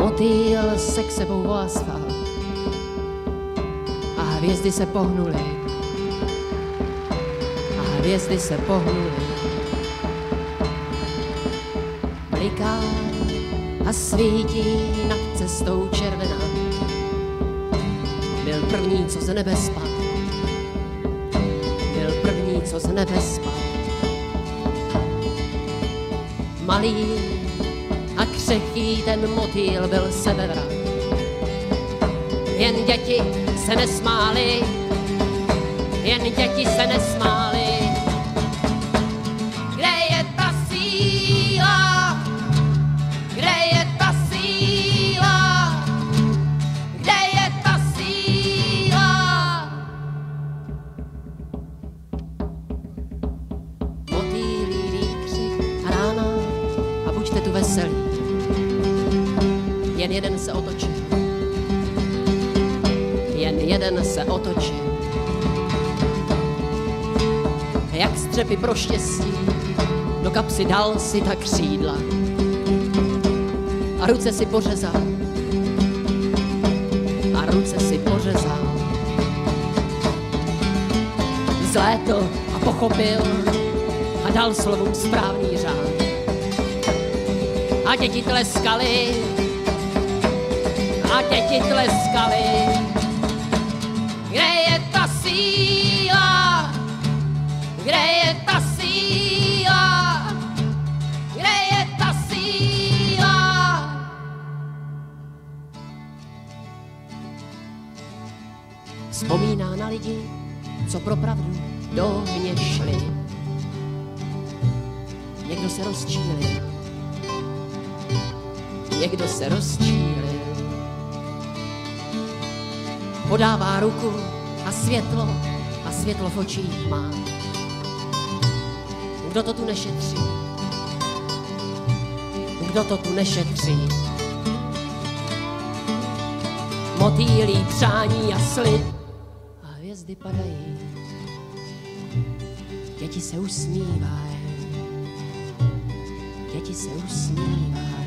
Motýl se k sebou o asfalt a hvězdy se pohnuly. A hvězdy se pohnuly. Bliká a svítí nad cestou červená. Byl první, co z nebe spadl. Byl první, co z nebe spadl. Malý křehký ten motýl byl sebevrat. Jen děti se nesmály, jen děti se nesmály. Kde je ta síla? Kde je ta síla? Kde je ta síla? Motýlí výkřik a rána a buďte tu veselí. Jen jeden se otočil. Jen jeden se otočil. Jak střepy pro štěstí, do kapsy dal si ta křídla. A ruce si pořezal. A ruce si pořezal. Zlétl a pochopil a dal slovům správný řád. A děti tleskali, a děti tleskali. Kde je ta síla? Kde je ta síla? Kde je ta síla? Vzpomíná na lidi, co pro pravdu do ohně šli. Někdo se rozčílil, někdo se rozčílil. Podává ruku a světlo, a světlo v očích má. Kdo to tu nešetří? Kdo to tu nešetří? Motýlí přání a slib a hvězdy padají. Děti se usmívají, děti se usmívají.